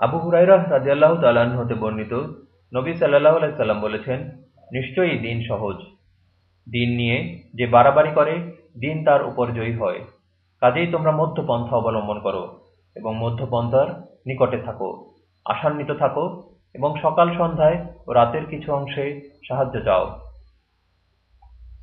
আবু হুরাইরাহ রাজিয়াল্লাহ তাল্লাহ্ন হতে বর্ণিত, নবী সাল্লাহ আলাইসাল্লাম বলেছেন, নিশ্চয়ই দিন সহজ। দিন নিয়ে যে বাড়াবাড়ি করে, দিন তার উপর জয়ী হয়। কাজেই তোমরা মধ্যপন্থা অবলম্বন করো এবং মধ্যপন্থার নিকটে থাকো, আশান্বিত থাকো এবং সকাল সন্ধ্যায় ও রাতের কিছু অংশে সাহায্য চাও।